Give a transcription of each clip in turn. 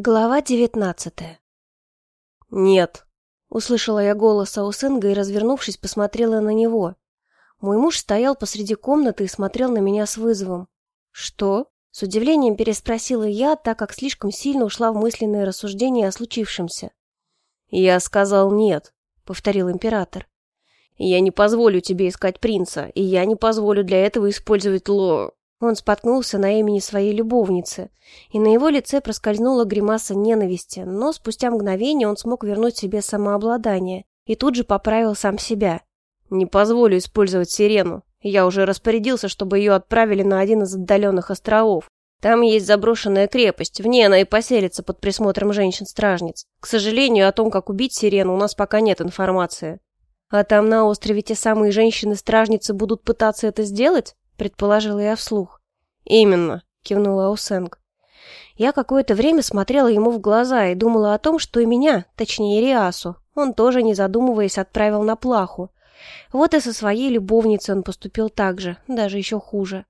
Глава девятнадцатая «Нет», — услышала я голос Аусенга и, развернувшись, посмотрела на него. Мой муж стоял посреди комнаты и смотрел на меня с вызовом. «Что?» — с удивлением переспросила я, так как слишком сильно ушла в мысленные рассуждения о случившемся. «Я сказал нет», — повторил император. «Я не позволю тебе искать принца, и я не позволю для этого использовать ло...» Он споткнулся на имени своей любовницы, и на его лице проскользнула гримаса ненависти, но спустя мгновение он смог вернуть себе самообладание и тут же поправил сам себя. «Не позволю использовать сирену. Я уже распорядился, чтобы ее отправили на один из отдаленных островов. Там есть заброшенная крепость, в ней она и поселится под присмотром женщин-стражниц. К сожалению, о том, как убить сирену, у нас пока нет информации». «А там на острове те самые женщины-стражницы будут пытаться это сделать?» Предположила я вслух. «Именно», — кивнула Аусенг. Я какое-то время смотрела ему в глаза и думала о том, что и меня, точнее Риасу, он тоже, не задумываясь, отправил на плаху. Вот и со своей любовницей он поступил так же, даже еще хуже.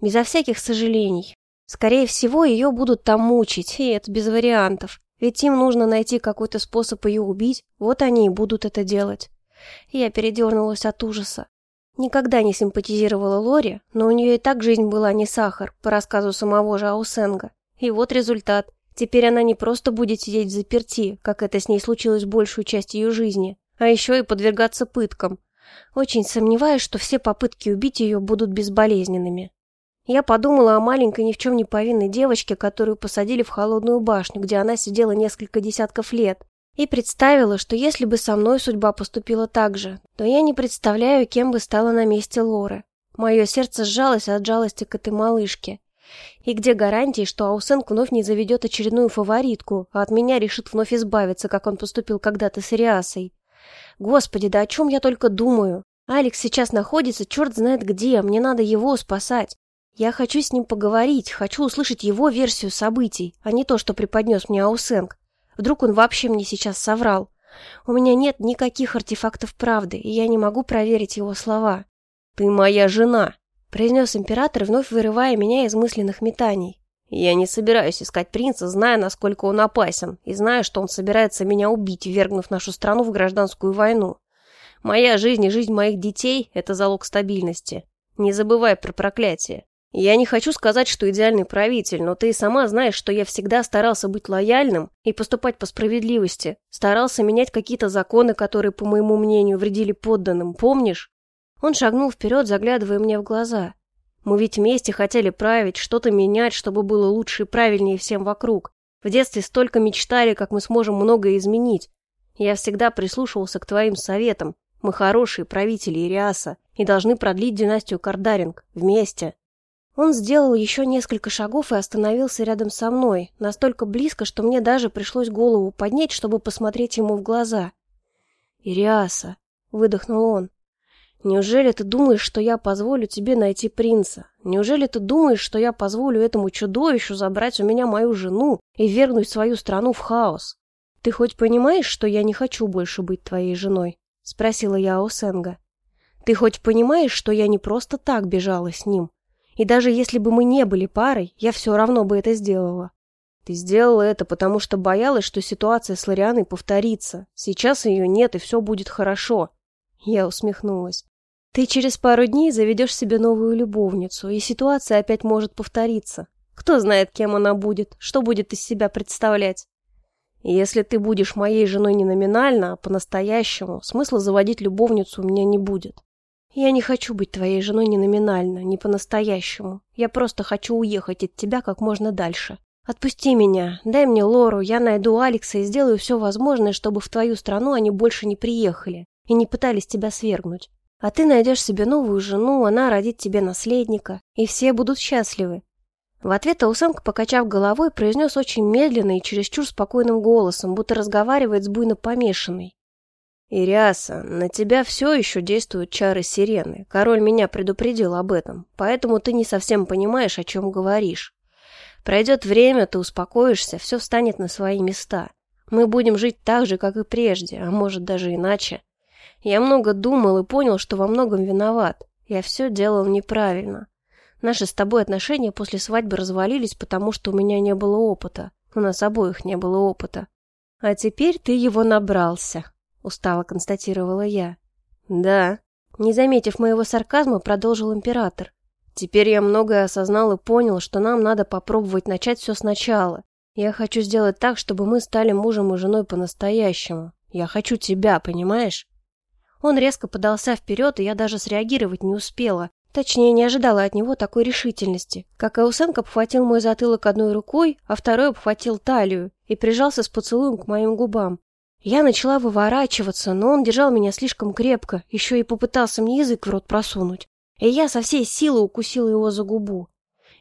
Безо всяких сожалений. Скорее всего, ее будут там мучить, и это без вариантов. Ведь им нужно найти какой-то способ ее убить, вот они и будут это делать. Я передернулась от ужаса. Никогда не симпатизировала Лори, но у нее и так жизнь была не сахар, по рассказу самого же Аусенга. И вот результат. Теперь она не просто будет сидеть в заперти, как это с ней случилось большую часть ее жизни, а еще и подвергаться пыткам. Очень сомневаюсь, что все попытки убить ее будут безболезненными. Я подумала о маленькой ни в чем не повинной девочке, которую посадили в холодную башню, где она сидела несколько десятков лет, и представила, что если бы со мной судьба поступила так же, то я не представляю, кем бы стала на месте Лоры. Мое сердце сжалось от жалости к этой малышке. И где гарантии, что Аусенк вновь не заведет очередную фаворитку, а от меня решит вновь избавиться, как он поступил когда-то с Ириасой? Господи, да о чем я только думаю? Алекс сейчас находится черт знает где, мне надо его спасать. Я хочу с ним поговорить, хочу услышать его версию событий, а не то, что преподнес мне Аусенк. Вдруг он вообще мне сейчас соврал. У меня нет никаких артефактов правды, и я не могу проверить его слова. «Ты моя жена», — произнес император, вновь вырывая меня из мысленных метаний. «Я не собираюсь искать принца, зная, насколько он опасен, и зная, что он собирается меня убить, вергнув нашу страну в гражданскую войну. Моя жизнь и жизнь моих детей — это залог стабильности. Не забывай про проклятие. Я не хочу сказать, что идеальный правитель, но ты и сама знаешь, что я всегда старался быть лояльным и поступать по справедливости. Старался менять какие-то законы, которые, по моему мнению, вредили подданным, помнишь? Он шагнул вперед, заглядывая мне в глаза. Мы ведь вместе хотели править, что-то менять, чтобы было лучше и правильнее всем вокруг. В детстве столько мечтали, как мы сможем многое изменить. Я всегда прислушивался к твоим советам. Мы хорошие правители Ириаса и должны продлить династию Кардаринг вместе. Он сделал еще несколько шагов и остановился рядом со мной, настолько близко, что мне даже пришлось голову поднять, чтобы посмотреть ему в глаза. «Ириаса», — выдохнул он, — «неужели ты думаешь, что я позволю тебе найти принца? Неужели ты думаешь, что я позволю этому чудовищу забрать у меня мою жену и вернуть свою страну в хаос? Ты хоть понимаешь, что я не хочу больше быть твоей женой?» — спросила я у Сенга. «Ты хоть понимаешь, что я не просто так бежала с ним?» И даже если бы мы не были парой, я все равно бы это сделала. Ты сделала это, потому что боялась, что ситуация с Лорианой повторится. Сейчас ее нет, и все будет хорошо. Я усмехнулась. Ты через пару дней заведешь себе новую любовницу, и ситуация опять может повториться. Кто знает, кем она будет, что будет из себя представлять. Если ты будешь моей женой не номинально, а по-настоящему, смысла заводить любовницу у меня не будет. «Я не хочу быть твоей женой ни номинально, ни по-настоящему. Я просто хочу уехать от тебя как можно дальше. Отпусти меня, дай мне Лору, я найду Алекса и сделаю все возможное, чтобы в твою страну они больше не приехали и не пытались тебя свергнуть. А ты найдешь себе новую жену, она родит тебе наследника, и все будут счастливы». В ответ Аусенко, покачав головой, произнес очень медленно и чересчур спокойным голосом, будто разговаривает с буйно помешанной. «Ириаса, на тебя все еще действуют чары сирены. Король меня предупредил об этом, поэтому ты не совсем понимаешь, о чем говоришь. Пройдет время, ты успокоишься, все встанет на свои места. Мы будем жить так же, как и прежде, а может даже иначе. Я много думал и понял, что во многом виноват. Я все делал неправильно. Наши с тобой отношения после свадьбы развалились, потому что у меня не было опыта. У нас обоих не было опыта. А теперь ты его набрался, устало констатировала я. Да. Не заметив моего сарказма, продолжил император. Теперь я многое осознал и понял, что нам надо попробовать начать все сначала. Я хочу сделать так, чтобы мы стали мужем и женой по-настоящему. Я хочу тебя, понимаешь? Он резко подался вперед, и я даже среагировать не успела. Точнее, не ожидала от него такой решительности. Как Аусенко обхватил мой затылок одной рукой, а второй обхватил талию и прижался с поцелуем к моим губам. Я начала выворачиваться, но он держал меня слишком крепко, еще и попытался мне язык в рот просунуть. И я со всей силы укусила его за губу.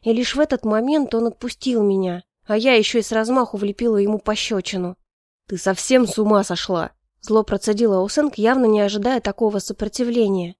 И лишь в этот момент он отпустил меня, а я еще и с размаху влепила ему пощечину. «Ты совсем с ума сошла!» Зло процедила Аусенк, явно не ожидая такого сопротивления.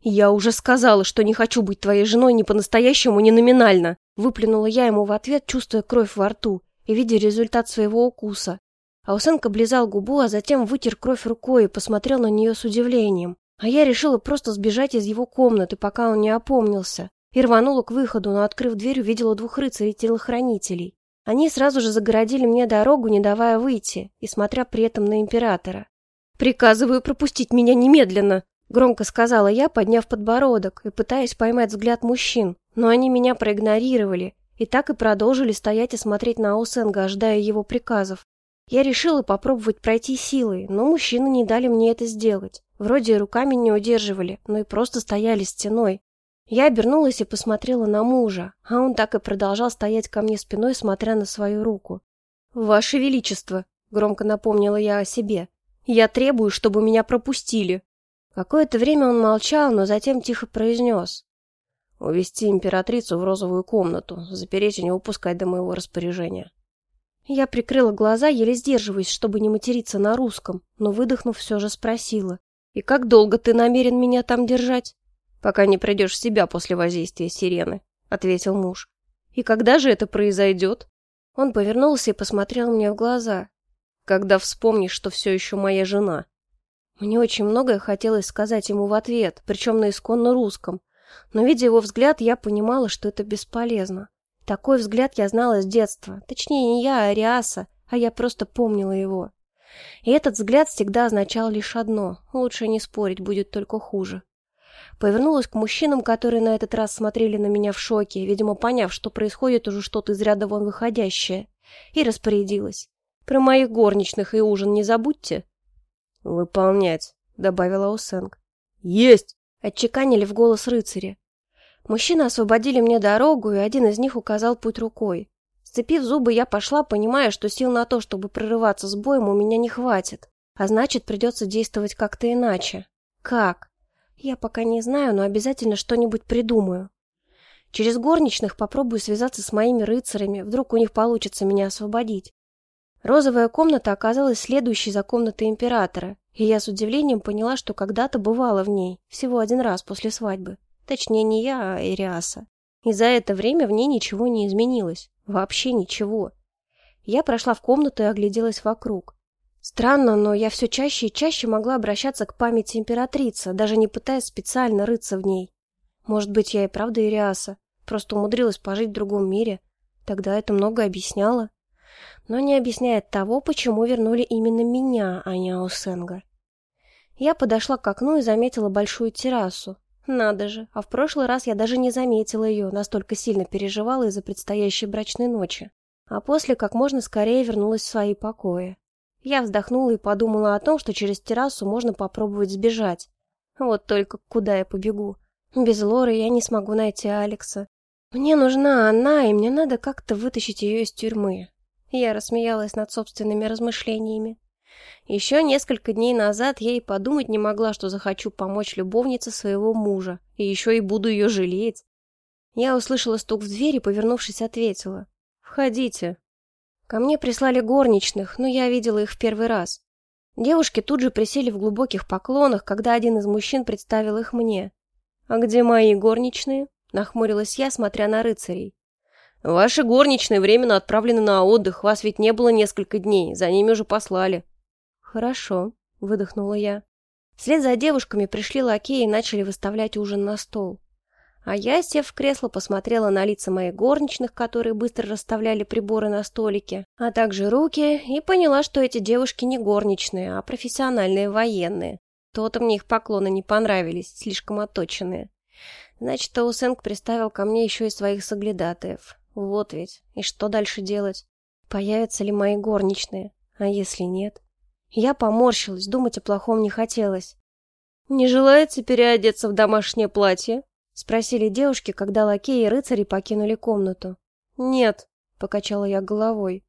«Я уже сказала, что не хочу быть твоей женой ни по-настоящему, ни номинально!» Выплюнула я ему в ответ, чувствуя кровь во рту и видя результат своего укуса. Аусенко облизал губу, а затем вытер кровь рукой и посмотрел на нее с удивлением. А я решила просто сбежать из его комнаты, пока он не опомнился, и рванула к выходу, но, открыв дверь, увидела двух рыцарей-телохранителей. Они сразу же загородили мне дорогу, не давая выйти, и смотря при этом на императора. «Приказываю пропустить меня немедленно!» Громко сказала я, подняв подбородок и пытаясь поймать взгляд мужчин, но они меня проигнорировали и так и продолжили стоять и смотреть на Аусенга, ожидая его приказов. Я решила попробовать пройти силой, но мужчины не дали мне это сделать. Вроде руками не удерживали, но и просто стояли стеной. Я обернулась и посмотрела на мужа, а он так и продолжал стоять ко мне спиной, смотря на свою руку. «Ваше Величество!» — громко напомнила я о себе. «Я требую, чтобы меня пропустили!» Какое-то время он молчал, но затем тихо произнес. «Увести императрицу в розовую комнату, запереть и не упускать до моего распоряжения». Я прикрыла глаза, еле сдерживаясь, чтобы не материться на русском, но, выдохнув, все же спросила. «И как долго ты намерен меня там держать?» «Пока не придешь в себя после воздействия сирены», — ответил муж. «И когда же это произойдет?» Он повернулся и посмотрел мне в глаза. «Когда вспомнишь, что все еще моя жена», мне очень многое хотелось сказать ему в ответ, причем на исконно русском. Но, видя его взгляд, я понимала, что это бесполезно. Такой взгляд я знала с детства. Точнее, не я, а Ариаса, а я просто помнила его. И этот взгляд всегда означал лишь одно — лучше не спорить, будет только хуже. Повернулась к мужчинам, которые на этот раз смотрели на меня в шоке, видимо, поняв, что происходит уже что-то из ряда вон выходящее, и распорядилась. «Про моих горничных и ужин не забудьте!» «Выполнять», — добавила Усенг. «Есть!» — отчеканили в голос рыцаря. Мужчины освободили мне дорогу, и один из них указал путь рукой. Сцепив зубы, я пошла, понимая, что сил на то, чтобы прорываться с боем, у меня не хватит. А значит, придется действовать как-то иначе. Как? Я пока не знаю, но обязательно что-нибудь придумаю. Через горничных попробую связаться с моими рыцарями, вдруг у них получится меня освободить. Розовая комната оказалась следующей за комнатой императора, и я с удивлением поняла, что когда-то бывала в ней, всего один раз после свадьбы. Точнее, не я, а Эриаса. И за это время в ней ничего не изменилось. Вообще ничего. Я прошла в комнату и огляделась вокруг. Странно, но я все чаще и чаще могла обращаться к памяти императрицы, даже не пытаясь специально рыться в ней. Может быть, я и правда Ириаса, просто умудрилась пожить в другом мире. Тогда это много объясняло но не объясняет того, почему вернули именно меня, а не Аусенга. Я подошла к окну и заметила большую террасу. Надо же, а в прошлый раз я даже не заметила ее, настолько сильно переживала из-за предстоящей брачной ночи. А после как можно скорее вернулась в свои покои. Я вздохнула и подумала о том, что через террасу можно попробовать сбежать. Вот только куда я побегу? Без Лоры я не смогу найти Алекса. Мне нужна она, и мне надо как-то вытащить ее из тюрьмы. Я рассмеялась над собственными размышлениями. Еще несколько дней назад я и подумать не могла, что захочу помочь любовнице своего мужа, и еще и буду ее жалеть. Я услышала стук в дверь и, повернувшись, ответила. «Входите». Ко мне прислали горничных, но я видела их в первый раз. Девушки тут же присели в глубоких поклонах, когда один из мужчин представил их мне. «А где мои горничные?» — нахмурилась я, смотря на рыцарей. Ваши горничные временно отправлены на отдых, вас ведь не было несколько дней, за ними уже послали. Хорошо, выдохнула я. Вслед за девушками пришли лакеи и начали выставлять ужин на стол. А я, сев в кресло, посмотрела на лица моих горничных, которые быстро расставляли приборы на столике, а также руки, и поняла, что эти девушки не горничные, а профессиональные военные. То-то мне их поклоны не понравились, слишком отточенные. Значит, Таусенг приставил ко мне еще и своих соглядатаев. Вот ведь. И что дальше делать? Появятся ли мои горничные? А если нет? Я поморщилась, думать о плохом не хотелось. «Не желаете переодеться в домашнее платье?» — спросили девушки, когда лакеи и рыцари покинули комнату. «Нет», — покачала я головой.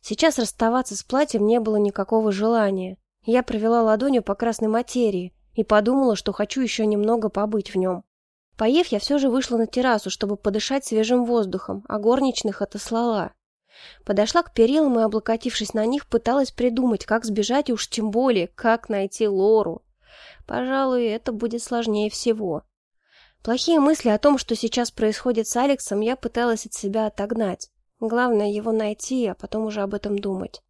Сейчас расставаться с платьем не было никакого желания. Я провела ладонью по красной материи и подумала, что хочу еще немного побыть в нем. Поев, я все же вышла на террасу, чтобы подышать свежим воздухом, а горничных отослала. Подошла к перилам и, облокотившись на них, пыталась придумать, как сбежать и уж тем более, как найти Лору. Пожалуй, это будет сложнее всего. Плохие мысли о том, что сейчас происходит с Алексом, я пыталась от себя отогнать. Главное его найти, а потом уже об этом думать.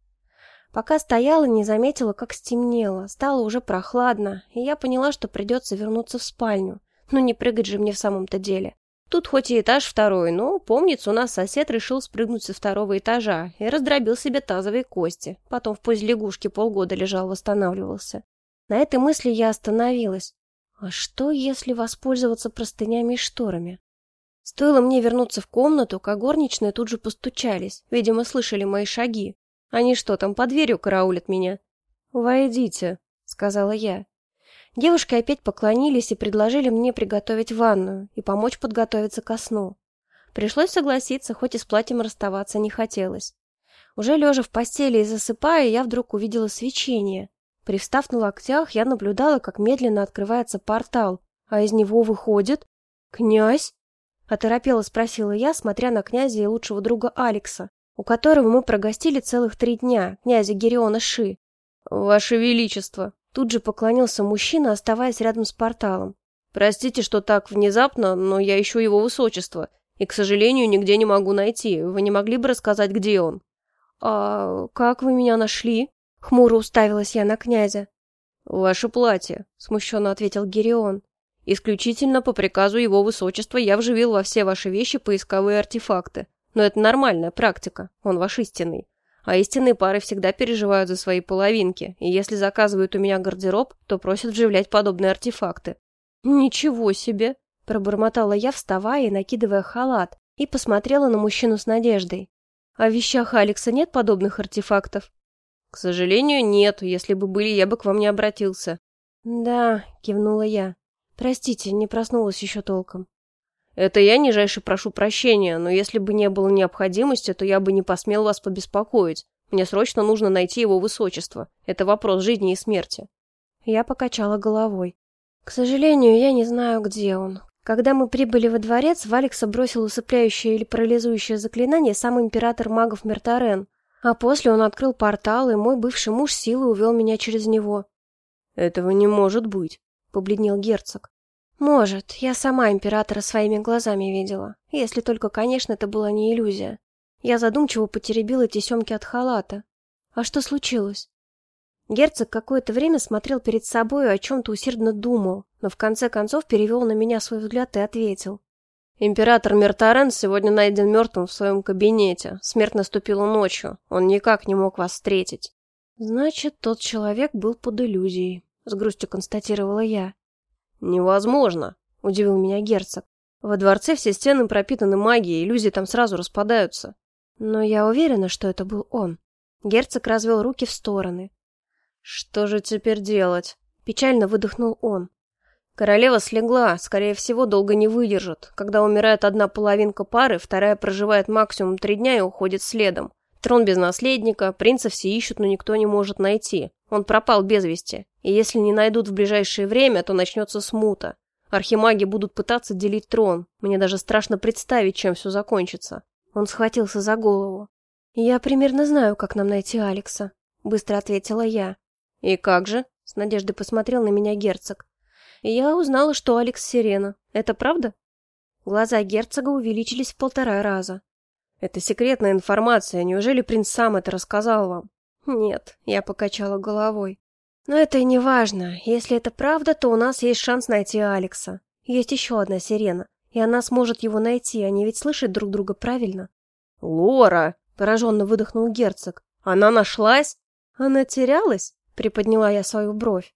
Пока стояла, не заметила, как стемнело. Стало уже прохладно, и я поняла, что придется вернуться в спальню. Ну не прыгать же мне в самом-то деле. Тут хоть и этаж второй, но, помнится, у нас сосед решил спрыгнуть со второго этажа и раздробил себе тазовые кости. Потом в позе лягушки полгода лежал, восстанавливался. На этой мысли я остановилась. А что, если воспользоваться простынями и шторами? Стоило мне вернуться в комнату, как горничные тут же постучались. Видимо, слышали мои шаги. Они что, там под дверью караулят меня? «Войдите», — сказала я. Девушки опять поклонились и предложили мне приготовить ванную и помочь подготовиться ко сну. Пришлось согласиться, хоть и с платьем расставаться не хотелось. Уже лежа в постели и засыпая, я вдруг увидела свечение. Привстав на локтях, я наблюдала, как медленно открывается портал, а из него выходит... «Князь?» — оторопела спросила я, смотря на князя и лучшего друга Алекса, у которого мы прогостили целых три дня, князя Гериона Ши. «Ваше Величество!» — тут же поклонился мужчина, оставаясь рядом с порталом. «Простите, что так внезапно, но я ищу его высочество, и, к сожалению, нигде не могу найти. Вы не могли бы рассказать, где он?» «А как вы меня нашли?» Хмуро уставилась я на князя. «Ваше платье», — смущенно ответил Герион. «Исключительно по приказу его высочества я вживил во все ваши вещи поисковые артефакты. Но это нормальная практика, он ваш истинный. А истинные пары всегда переживают за свои половинки, и если заказывают у меня гардероб, то просят вживлять подобные артефакты». «Ничего себе!» — пробормотала я, вставая и накидывая халат, и посмотрела на мужчину с надеждой. «А в вещах Алекса нет подобных артефактов?» «К сожалению, нет. Если бы были, я бы к вам не обратился». «Да», — кивнула я. «Простите, не проснулась еще толком». «Это я нижайше прошу прощения, но если бы не было необходимости, то я бы не посмел вас побеспокоить. Мне срочно нужно найти его высочество. Это вопрос жизни и смерти». Я покачала головой. «К сожалению, я не знаю, где он. Когда мы прибыли во дворец, в Алекса бросил усыпляющее или парализующее заклинание сам император магов Мертарен. А после он открыл портал, и мой бывший муж силой увел меня через него. «Этого не может быть», — побледнел герцог. «Может, я сама императора своими глазами видела, если только, конечно, это была не иллюзия. Я задумчиво потеребила тесемки от халата. А что случилось?» Герцог какое-то время смотрел перед собой и о чем-то усердно думал, но в конце концов перевел на меня свой взгляд и ответил. Император Мертарен сегодня найден мертвым в своем кабинете. Смерть наступила ночью. Он никак не мог вас встретить. Значит, тот человек был под иллюзией, с грустью констатировала я. Невозможно, удивил меня герцог. Во дворце все стены пропитаны магией, иллюзии там сразу распадаются. Но я уверена, что это был он. Герцог развел руки в стороны. Что же теперь делать? Печально выдохнул он. Королева слегла, скорее всего, долго не выдержит. Когда умирает одна половинка пары, вторая проживает максимум три дня и уходит следом. Трон без наследника, принца все ищут, но никто не может найти. Он пропал без вести. И если не найдут в ближайшее время, то начнется смута. Архимаги будут пытаться делить трон. Мне даже страшно представить, чем все закончится. Он схватился за голову. «Я примерно знаю, как нам найти Алекса», — быстро ответила я. «И как же?» — с надеждой посмотрел на меня герцог я узнала, что Алекс Сирена. Это правда? Глаза герцога увеличились в полтора раза. Это секретная информация. Неужели принц сам это рассказал вам? Нет, я покачала головой. Но это и не важно. Если это правда, то у нас есть шанс найти Алекса. Есть еще одна сирена. И она сможет его найти, они ведь слышат друг друга правильно. «Лора!» — пораженно выдохнул герцог. «Она нашлась?» «Она терялась?» — приподняла я свою бровь.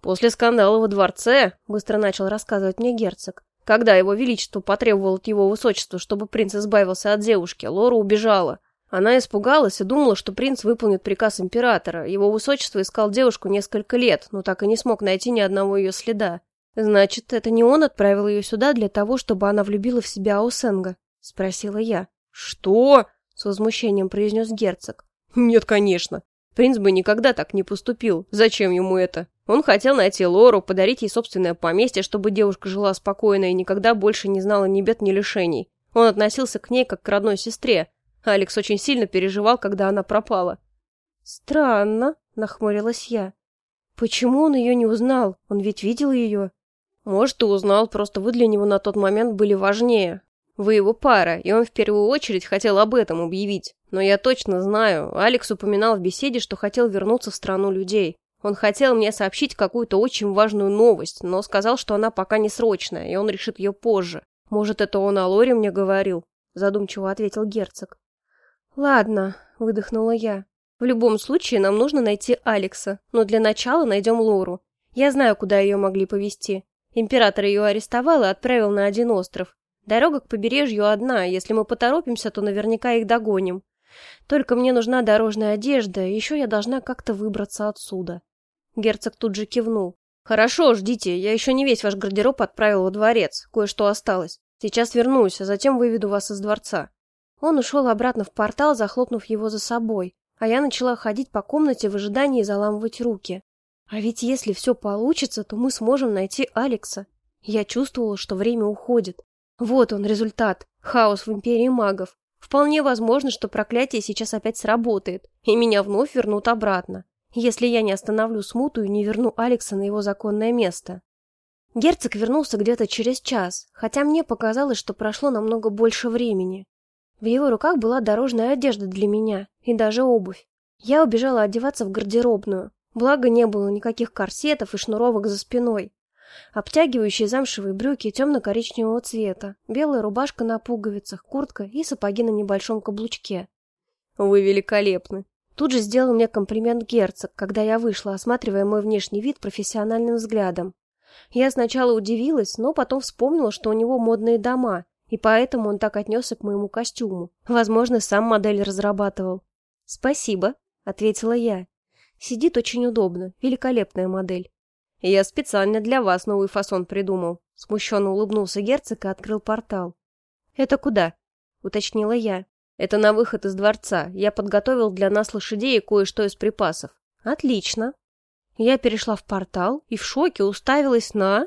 «После скандала во дворце», — быстро начал рассказывать мне герцог, когда его величество потребовало от его высочества, чтобы принц избавился от девушки, Лора убежала. Она испугалась и думала, что принц выполнит приказ императора. Его высочество искал девушку несколько лет, но так и не смог найти ни одного ее следа. «Значит, это не он отправил ее сюда для того, чтобы она влюбила в себя Аусенга?» — спросила я. «Что?» — с возмущением произнес герцог. «Нет, конечно. Принц бы никогда так не поступил. Зачем ему это? Он хотел найти Лору, подарить ей собственное поместье, чтобы девушка жила спокойно и никогда больше не знала ни бед, ни лишений. Он относился к ней как к родной сестре, Алекс очень сильно переживал, когда она пропала. «Странно», — нахмурилась я. «Почему он ее не узнал? Он ведь видел ее». «Может, и узнал, просто вы для него на тот момент были важнее. Вы его пара, и он в первую очередь хотел об этом объявить. Но я точно знаю, Алекс упоминал в беседе, что хотел вернуться в страну людей. Он хотел мне сообщить какую-то очень важную новость, но сказал, что она пока не срочная, и он решит ее позже. Может, это он о Лоре мне говорил?» Задумчиво ответил герцог. «Ладно», — выдохнула я. «В любом случае нам нужно найти Алекса, но для начала найдем Лору. Я знаю, куда ее могли повезти. Император ее арестовал и отправил на один остров. Дорога к побережью одна, если мы поторопимся, то наверняка их догоним. Только мне нужна дорожная одежда, еще я должна как-то выбраться отсюда». Герцог тут же кивнул. «Хорошо, ждите, я еще не весь ваш гардероб отправил во дворец, кое-что осталось. Сейчас вернусь, а затем выведу вас из дворца». Он ушел обратно в портал, захлопнув его за собой, а я начала ходить по комнате в ожидании заламывать руки. А ведь если все получится, то мы сможем найти Алекса. Я чувствовала, что время уходит. Вот он, результат. Хаос в Империи магов. Вполне возможно, что проклятие сейчас опять сработает, и меня вновь вернут обратно, если я не остановлю смуту и не верну Алекса на его законное место. Герцог вернулся где-то через час, хотя мне показалось, что прошло намного больше времени. В его руках была дорожная одежда для меня и даже обувь. Я убежала одеваться в гардеробную, благо не было никаких корсетов и шнуровок за спиной. Обтягивающие замшевые брюки темно-коричневого цвета, белая рубашка на пуговицах, куртка и сапоги на небольшом каблучке. «Вы великолепны!» Тут же сделал мне комплимент герцог, когда я вышла, осматривая мой внешний вид профессиональным взглядом. Я сначала удивилась, но потом вспомнила, что у него модные дома, и поэтому он так отнесся к моему костюму. Возможно, сам модель разрабатывал. «Спасибо», — ответила я. «Сидит очень удобно, великолепная модель». «Я специально для вас новый фасон придумал», — смущенно улыбнулся герцог и открыл портал. «Это куда?» — уточнила я. «Это на выход из дворца. Я подготовил для нас лошадей и кое-что из припасов». «Отлично». Я перешла в портал и в шоке уставилась на...